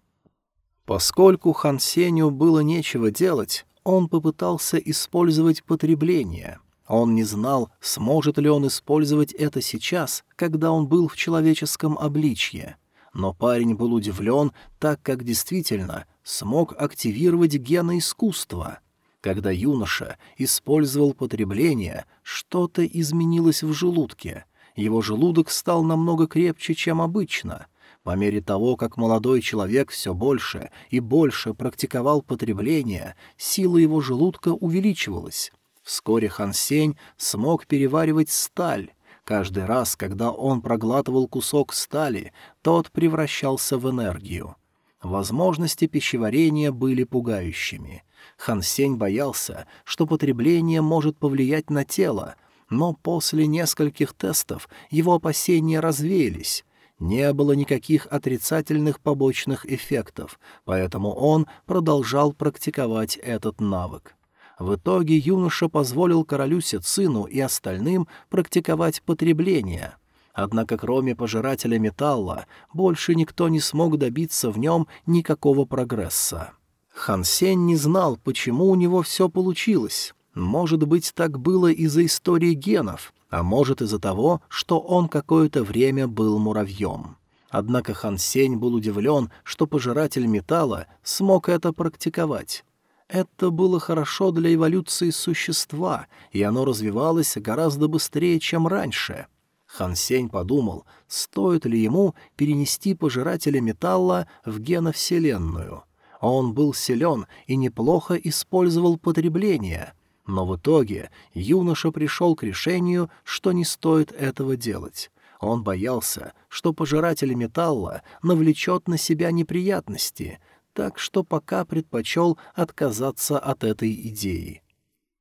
Поскольку хан Сеню было нечего делать, он попытался использовать потребление. Он не знал, сможет ли он использовать это сейчас, когда он был в человеческом обличье. Но парень был удивлен, так как действительно смог активировать гены искусства — когда юноша использовал потребление, что-то изменилось в желудке. Его желудок стал намного крепче, чем обычно. По мере того, как молодой человек все больше и больше практиковал потребление, сила его желудка увеличивалась. Вскоре Хан Сень смог переваривать сталь. Каждый раз, когда он проглатывал кусок стали, тот превращался в энергию. Возможности пищеварения были пугающими — Хан Сень боялся, что потребление может повлиять на тело, но после нескольких тестов его опасения развеялись. Не было никаких отрицательных побочных эффектов, поэтому он продолжал практиковать этот навык. В итоге юноша позволил королю Сицину и остальным практиковать потребление. Однако кроме пожирателя металла больше никто не смог добиться в нем никакого прогресса. Хан Сень не знал, почему у него все получилось. Может быть, так было из-за истории генов, а может из-за того, что он какое-то время был муравьем. Однако Хан Сень был удивлен, что пожиратель металла смог это практиковать. Это было хорошо для эволюции существа, и оно развивалось гораздо быстрее, чем раньше. Хан Сень подумал, стоит ли ему перенести пожирателя металла в геновселенную — он был силен и неплохо использовал потребление, но в итоге юноша пришел к решению, что не стоит этого делать. Он боялся, что пожиратель металла навлечет на себя неприятности, так что пока предпочел отказаться от этой идеи.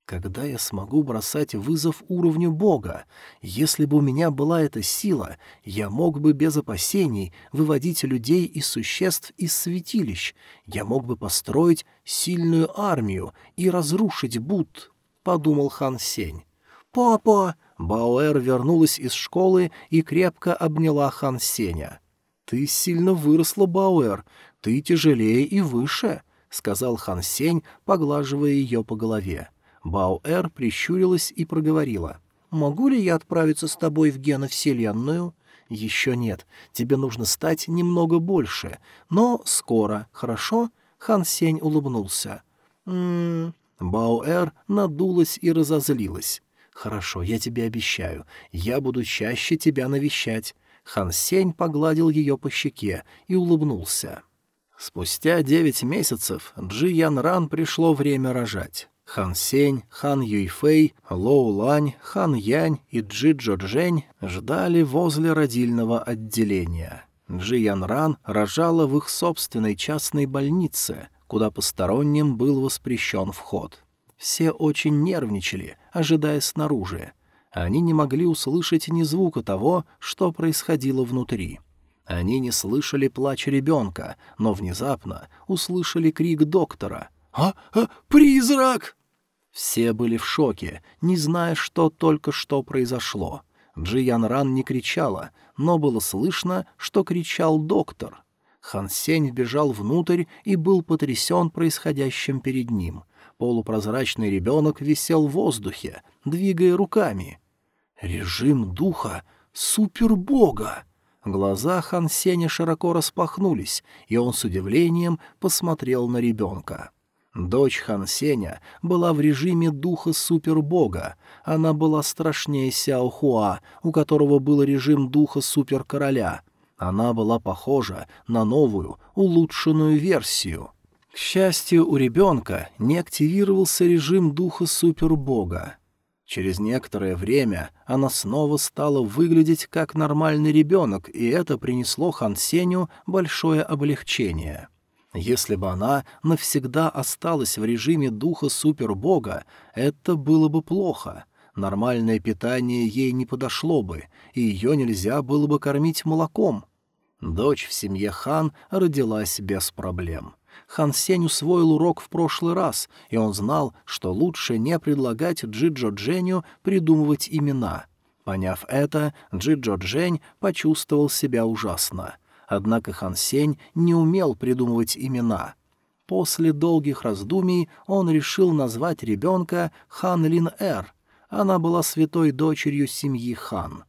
Когда я смогу бросать вызов уровню Бога? Если бы у меня была эта сила, я мог бы без опасений выводить людей и существ из святилищ. Я мог бы построить сильную армию и разрушить Буд, — подумал Хан Сень. «Папа!» — Бауэр вернулась из школы и крепко обняла Хан Сеня. «Ты сильно выросла, Бауэр. Ты тяжелее и выше», — сказал Хан Сень, поглаживая ее по голове. Баоэр прищурилась и проговорила. «Могу ли я отправиться с тобой в геновселенную?» «Еще нет. Тебе нужно стать немного больше. Но скоро, хорошо?» Хан Сень улыбнулся. «М-м-м...» Баоэр надулась и разозлилась. «Хорошо, я тебе обещаю. Я буду чаще тебя навещать». Хан Сень погладил ее по щеке и улыбнулся. Спустя девять месяцев Джи Ян Ран пришло время рожать. Хан Сень, Хан Юйфэй, Лоу Лань, Хан Янь и Джи Джо Джень ждали возле родильного отделения. Джи Ян Ран рожала в их собственной частной больнице, куда посторонним был воспрещен вход. Все очень нервничали, ожидая снаружи. Они не могли услышать ни звука того, что происходило внутри. Они не слышали плач ребенка, но внезапно услышали крик доктора. «А, а призрак!» Все были в шоке, не зная, что только что произошло. Джиян Ран не кричала, но было слышно, что кричал доктор. Хан Сень вбежал внутрь и был потрясен происходящим перед ним. Полупрозрачный ребенок висел в воздухе, двигая руками. «Режим духа супербога!» Глаза Хан Сеня широко распахнулись, и он с удивлением посмотрел на ребенка. Дочь Хан Сеня была в режиме духа супербога. Она была страшнее Сяо Хуа, у которого был режим духа суперкороля. Она была похожа на новую, улучшенную версию. К счастью, у ребенка не активировался режим духа супербога. Через некоторое время она снова стала выглядеть как нормальный ребенок, и это принесло Хан Сеню большое облегчение. Если бы она навсегда осталась в режиме духа супербога, это было бы плохо. Нормальное питание ей не подошло бы, и ее нельзя было бы кормить молоком. Дочь в семье Хан родилась без проблем. Хан Сень усвоил урок в прошлый раз, и он знал, что лучше не предлагать Джиджо Дженю придумывать имена. Поняв это, Джиджо Джень почувствовал себя ужасно. Однако Хан Сень не умел придумывать имена. После долгих раздумий он решил назвать ребенка Хан Лин Эр. Она была святой дочерью семьи Хан.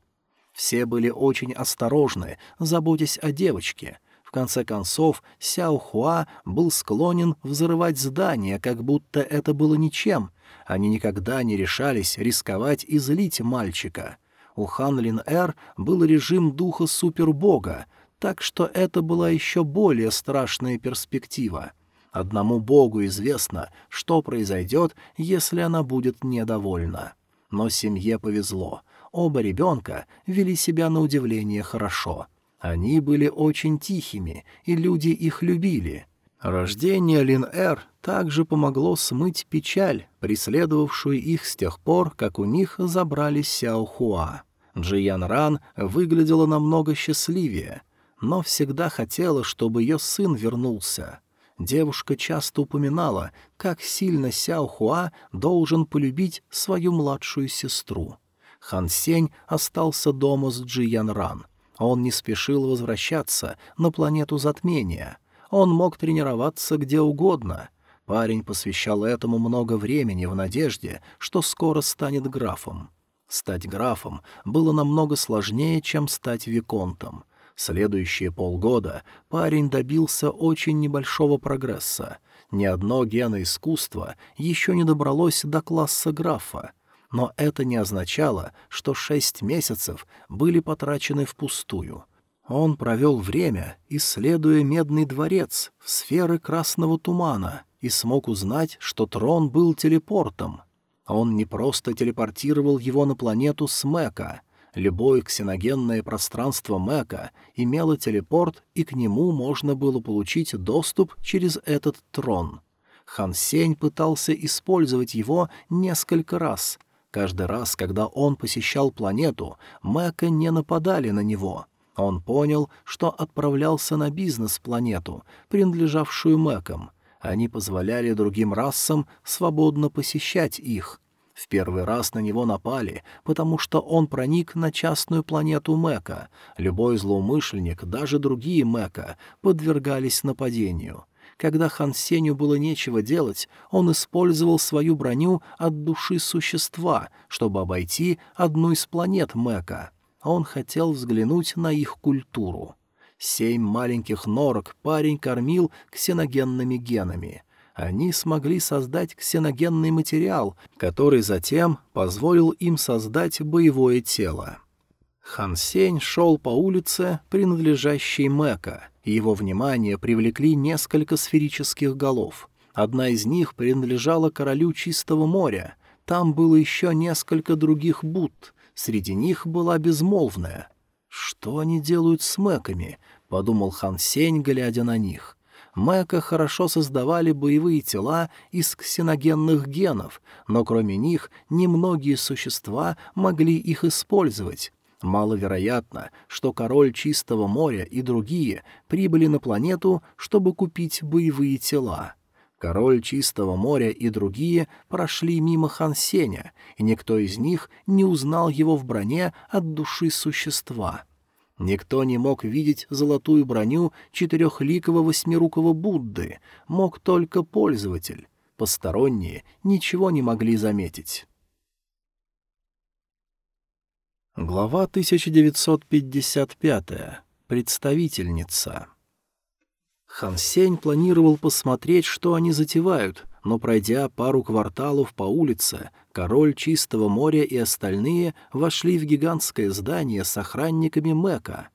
Все были очень осторожны, заботясь о девочке. В конце концов, Сяо Хуа был склонен взрывать здание, как будто это было ничем. Они никогда не решались рисковать и злить мальчика. У Хан Лин Эр был режим духа супербога, так что это была еще более страшная перспектива. Одному Богу известно, что произойдет, если она будет недовольна. Но семье повезло. Оба ребенка вели себя на удивление хорошо. Они были очень тихими, и люди их любили. Рождение Лин-Эр также помогло смыть печаль, преследовавшую их с тех пор, как у них забрали Сяо-Хуа. Джиян Ран выглядела намного счастливее — но всегда хотела, чтобы ее сын вернулся. Девушка часто упоминала, как сильно Сяо Хуа должен полюбить свою младшую сестру. Хан Сень остался дома с Джи Ян Ран. Он не спешил возвращаться на планету затмения. Он мог тренироваться где угодно. Парень посвящал этому много времени в надежде, что скоро станет графом. Стать графом было намного сложнее, чем стать виконтом. Следующие полгода парень добился очень небольшого прогресса. Ни одно геноискусство еще не добралось до класса графа. Но это не означало, что шесть месяцев были потрачены впустую. Он провел время, исследуя Медный дворец в сферы красного тумана, и смог узнать, что трон был телепортом. Он не просто телепортировал его на планету Смека — Любое ксеногенное пространство Мэка имело телепорт, и к нему можно было получить доступ через этот трон. Хан Сень пытался использовать его несколько раз. Каждый раз, когда он посещал планету, Мэка не нападали на него. Он понял, что отправлялся на бизнес-планету, принадлежавшую Мэкам. Они позволяли другим расам свободно посещать их, в первый раз на него напали, потому что он проник на частную планету Мека. Любой злоумышленник, даже другие Мека, подвергались нападению. Когда Хан Сеню было нечего делать, он использовал свою броню от души существа, чтобы обойти одну из планет Мека. Он хотел взглянуть на их культуру. Семь маленьких норок парень кормил ксеногенными генами — они смогли создать ксеногенный материал, который затем позволил им создать боевое тело. Хан Сень шел по улице, принадлежащей Мэка, его внимание привлекли несколько сферических голов. Одна из них принадлежала королю Чистого моря. Там было еще несколько других Будд, среди них была безмолвная. «Что они делают с Мэками?» — подумал Хан Сень, глядя на них — Мэка хорошо создавали боевые тела из ксеногенных генов, но кроме них немногие существа могли их использовать. Маловероятно, что король Чистого моря и другие прибыли на планету, чтобы купить боевые тела. Король Чистого моря и другие прошли мимо Хансеня, и никто из них не узнал его в броне от души существа — Никто не мог видеть золотую броню четырехликого восьмирукого Будды, мог только пользователь. Посторонние ничего не могли заметить. Глава 1955. Представительница. Хансень планировал посмотреть, что они затевают, но, пройдя пару кварталов по улице, король Чистого моря и остальные вошли в гигантское здание с охранниками Мэка.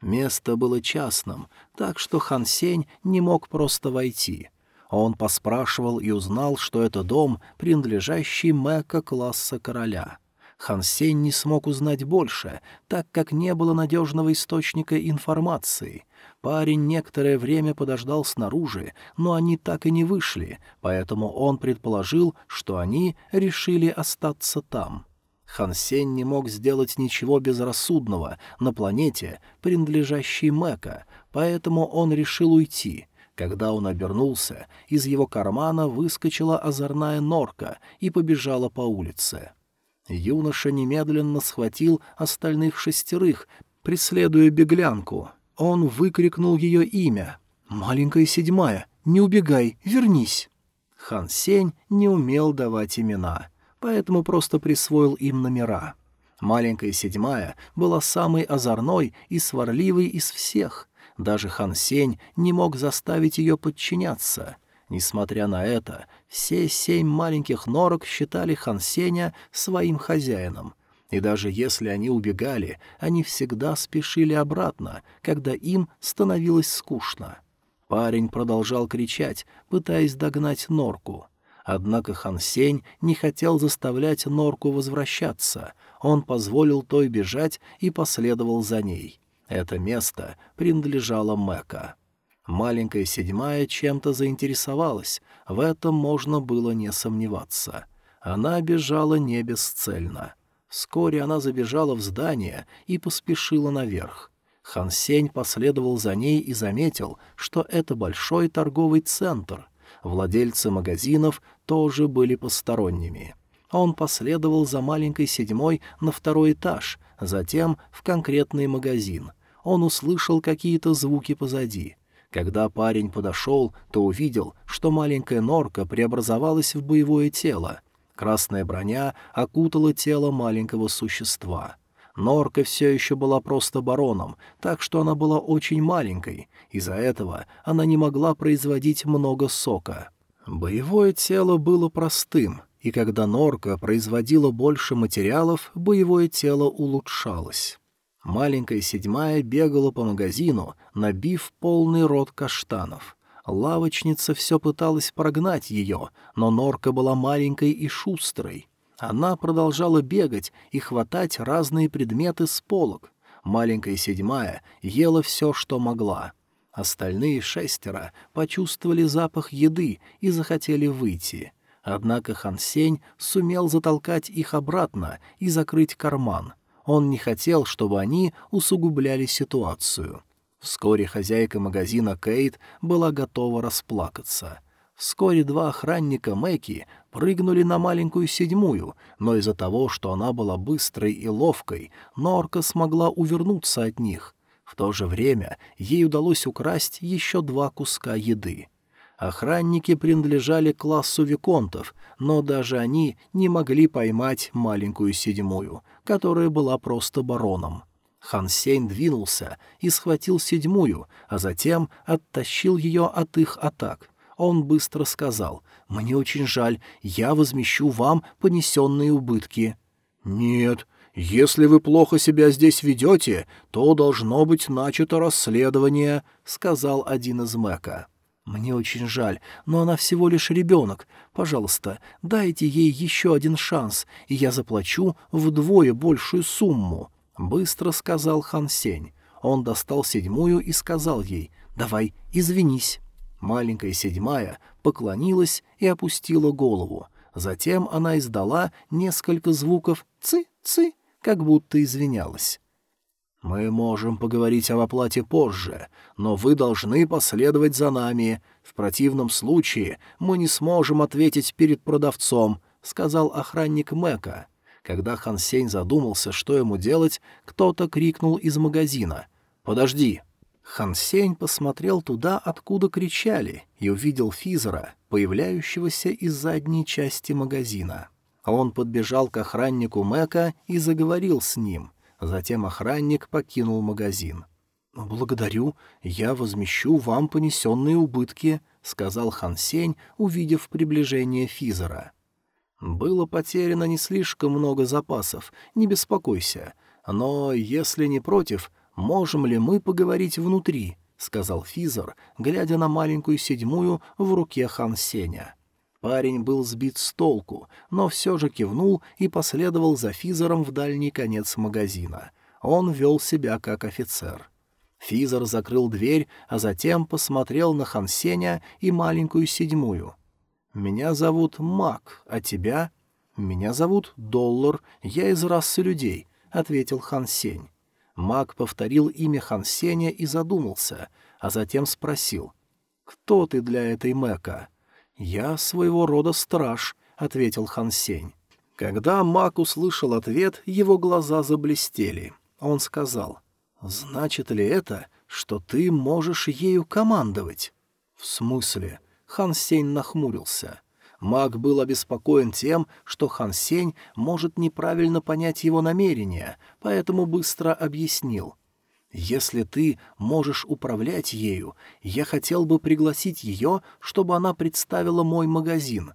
Место было частным, так что Хан Сень не мог просто войти. Он поспрашивал и узнал, что это дом, принадлежащий Мэка класса короля. Хан Сень не смог узнать больше, так как не было надежного источника информации — Парень некоторое время подождал снаружи, но они так и не вышли, поэтому он предположил, что они решили остаться там. Хан Сень не мог сделать ничего безрассудного на планете, принадлежащей Мэка, поэтому он решил уйти. Когда он обернулся, из его кармана выскочила озорная норка и побежала по улице. Юноша немедленно схватил остальных шестерых, преследуя беглянку, он выкрикнул ее имя. «Маленькая седьмая, не убегай, вернись!» Хан Сень не умел давать имена, поэтому просто присвоил им номера. Маленькая седьмая была самой озорной и сварливой из всех. Даже Хан Сень не мог заставить ее подчиняться. Несмотря на это, все семь маленьких норок считали Хан Сеня своим хозяином, и даже если они убегали, они всегда спешили обратно, когда им становилось скучно. Парень продолжал кричать, пытаясь догнать норку. Однако Хан Сень не хотел заставлять норку возвращаться. Он позволил той бежать и последовал за ней. Это место принадлежало Мэка. Маленькая седьмая чем-то заинтересовалась, в этом можно было не сомневаться. Она бежала не бесцельно — Вскоре она забежала в здание и поспешила наверх. Хан Сень последовал за ней и заметил, что это большой торговый центр. Владельцы магазинов тоже были посторонними. Он последовал за маленькой седьмой на второй этаж, затем в конкретный магазин. Он услышал какие-то звуки позади. Когда парень подошел, то увидел, что маленькая норка преобразовалась в боевое тело — Красная броня окутала тело маленького существа. Норка все еще была просто бароном, так что она была очень маленькой, из-за этого она не могла производить много сока. Боевое тело было простым, и когда норка производила больше материалов, боевое тело улучшалось. Маленькая седьмая бегала по магазину, набив полный рот каштанов — Лавочница все пыталась прогнать ее, но норка была маленькой и шустрой. Она продолжала бегать и хватать разные предметы с полок. Маленькая седьмая ела все, что могла. Остальные шестеро почувствовали запах еды и захотели выйти. Однако Хан Сень сумел затолкать их обратно и закрыть карман. Он не хотел, чтобы они усугубляли ситуацию. Вскоре хозяйка магазина Кейт была готова расплакаться. Вскоре два охранника Мэки прыгнули на маленькую седьмую, но из-за того, что она была быстрой и ловкой, Норка смогла увернуться от них. В то же время ей удалось украсть еще два куска еды. Охранники принадлежали классу виконтов, но даже они не могли поймать маленькую седьмую, которая была просто бароном. Хан Сень двинулся и схватил седьмую, а затем оттащил ее от их атак. Он быстро сказал, «Мне очень жаль, я возмещу вам понесенные убытки». «Нет, если вы плохо себя здесь ведете, то должно быть начато расследование», — сказал один из Мэка. «Мне очень жаль, но она всего лишь ребенок. Пожалуйста, дайте ей еще один шанс, и я заплачу вдвое большую сумму», Быстро сказал Хан Сень. Он достал седьмую и сказал ей «Давай, извинись». Маленькая седьмая поклонилась и опустила голову. Затем она издала несколько звуков «цы-цы», как будто извинялась. «Мы можем поговорить об оплате позже, но вы должны последовать за нами. В противном случае мы не сможем ответить перед продавцом», — сказал охранник Мэка. Когда Хан Сень задумался, что ему делать, кто-то крикнул из магазина «Подожди!». Хан Сень посмотрел туда, откуда кричали, и увидел Физера, появляющегося из задней части магазина. Он подбежал к охраннику Мэка и заговорил с ним. Затем охранник покинул магазин. «Благодарю, я возмещу вам понесенные убытки», — сказал Хан Сень, увидев приближение Физера. Было потеряно не слишком много запасов, не беспокойся. Но, если не против, можем ли мы поговорить внутри?» — сказал Физер, глядя на маленькую седьмую в руке Хан Сеня. Парень был сбит с толку, но все же кивнул и последовал за Физером в дальний конец магазина. Он вел себя как офицер. Физер закрыл дверь, а затем посмотрел на Хан Сеня и маленькую седьмую — «Меня зовут Мак, а тебя?» «Меня зовут Доллар, я из расы людей», — ответил Хан Сень. Мак повторил имя Хан Сеня и задумался, а затем спросил. «Кто ты для этой Мэка?» «Я своего рода страж», — ответил Хан Сень. Когда Мак услышал ответ, его глаза заблестели. Он сказал, «Значит ли это, что ты можешь ею командовать?» «В смысле?» Хан Сень нахмурился. Маг был обеспокоен тем, что Хан Сень может неправильно понять его намерения, поэтому быстро объяснил. «Если ты можешь управлять ею, я хотел бы пригласить ее, чтобы она представила мой магазин».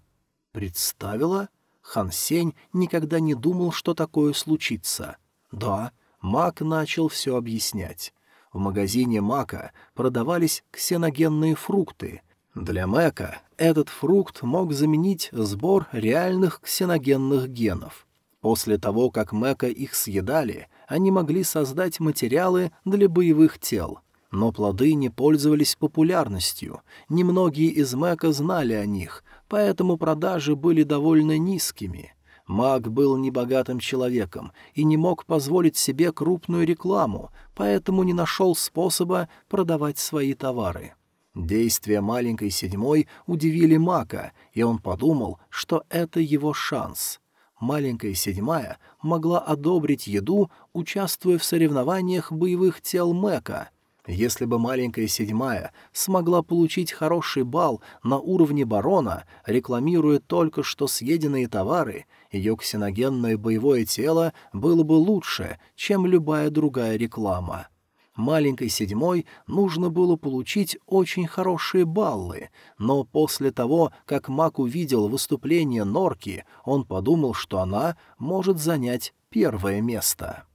«Представила?» Хан Сень никогда не думал, что такое случится. «Да». Мак начал все объяснять. В магазине Мака продавались ксеногенные фрукты — для Мэка этот фрукт мог заменить сбор реальных ксеногенных генов. После того, как Мэка их съедали, они могли создать материалы для боевых тел. Но плоды не пользовались популярностью, немногие из Мэка знали о них, поэтому продажи были довольно низкими. Маг был небогатым человеком и не мог позволить себе крупную рекламу, поэтому не нашел способа продавать свои товары. Действия маленькой седьмой удивили Мака, и он подумал, что это его шанс. Маленькая седьмая могла одобрить еду, участвуя в соревнованиях боевых тел Мэка. Если бы маленькая седьмая смогла получить хороший балл на уровне барона, рекламируя только что съеденные товары, ее ксеногенное боевое тело было бы лучше, чем любая другая реклама маленькой седьмой нужно было получить очень хорошие баллы, но после того, как Мак увидел выступление Норки, он подумал, что она может занять первое место.